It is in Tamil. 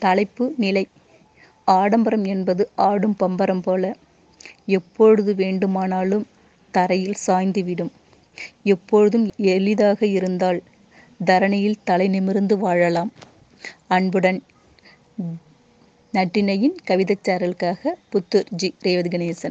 தலைப்பு நிலை. ஆடம்பரம் என்பது ஆடும் பம்பரம் போல. எப்பொழுது வேண்டுமானாலும் தரையில் சாய்ந்துவிடும் எப்பொழுதும் எளிதாக இருந்தால் தரணியில் தலை நிமிர்ந்து வாழலாம். அன்புடன் நட்டினையின் கவிதைச் சாரலுக்காக புத்தூர் ஜி. ரேவதி கணேசன்.